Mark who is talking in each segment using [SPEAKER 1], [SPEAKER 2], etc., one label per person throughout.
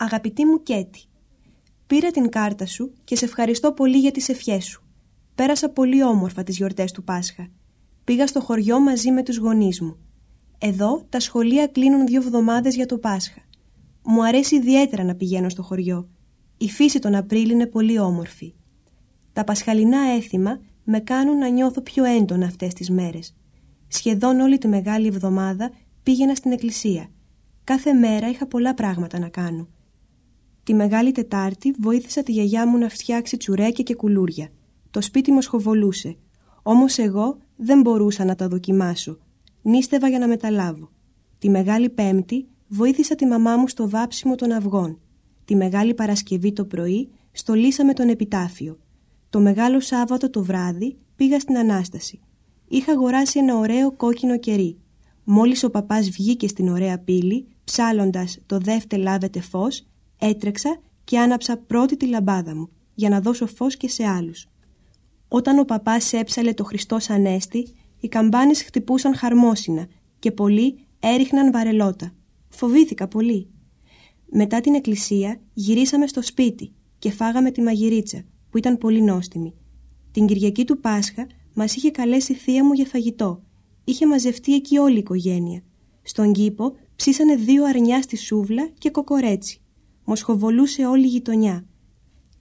[SPEAKER 1] Αγαπητή μου Κέτη, πήρα την κάρτα σου και σε ευχαριστώ πολύ για τις ευχές σου. Πέρασα πολύ όμορφα τις γιορτές του Πάσχα. Πήγα στο χωριό μαζί με τους γονείς μου. Εδώ τα σχολεία κλείνουν δύο εβδομάδες για το Πάσχα. Μου αρέσει ιδιαίτερα να πηγαίνω στο χωριό. Η φύση τον Απρίλη είναι πολύ όμορφη. Τα πασχαλινά έθιμα με κάνουν να νιώθω πιο έντονα αυτές τις μέρες. Σχεδόν όλη τη Μεγάλη Εβδομάδα πήγαινα στην εκκλησία. Κάθε μέρα είχα πολλά πράγματα να κάνω. Τη Μεγάλη Τετάρτη βοήθησα τη γιαγιά μου να φτιάξει τσουρέκια και κουλούρια. Το σπίτι μου σχοβολούσε. Όμως εγώ δεν μπορούσα να τα δοκιμάσω. Νίστευα για να μεταλάβω. Τη Μεγάλη Πέμπτη βοήθησα τη μαμά μου στο βάψιμο των αυγών. Τη Μεγάλη Παρασκευή το πρωί στολίσαμε τον επιτάφιο. Το Μεγάλο Σάββατο το βράδυ πήγα στην Ανάσταση. Είχα αγοράσει ένα ωραίο κόκκινο κερί. Μόλις ο παπάς βγήκε στην ωραία πύλη, ψάλλοντας το δεύτε λάβετε φως, έτρεξα και άναψα πρώτη τη λαμπάδα μου, για να δώσω φως και σε άλλους. Όταν ο παπάς έψαλε το Χριστός Ανέστη, οι καμπάνες χτυπούσαν χαρμόσυνα και πολλοί έριχναν βαρελότα. Φοβήθηκα πολύ. Μετά την εκκλησία γυρίσαμε στο σπίτι και φάγαμε τη μαγειρίτσα που ήταν πολύ νόστιμη. Την Κυριακή του Πάσχα μας είχε καλέσει η θεία μου για φαγητό. Είχε μαζευτεί εκεί όλη η οικογένεια. Στον κήπο ψήσανε δύο αρνιά στη σούβλα και κοκορέτσι. Μοσχοβολούσε όλη η γειτονιά.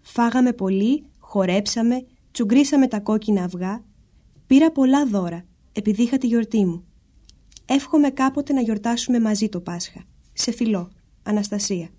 [SPEAKER 1] Φάγαμε πολύ, χορέψαμε, τσουγκρίσαμε τα κόκκινα αυγά. Πήρα πολλά δώρα, επειδή είχα τη γιορτή μου. Εύχομαι κάποτε να γιορτάσουμε μαζί το Πάσχα. Σε φιλό. Αναστασία.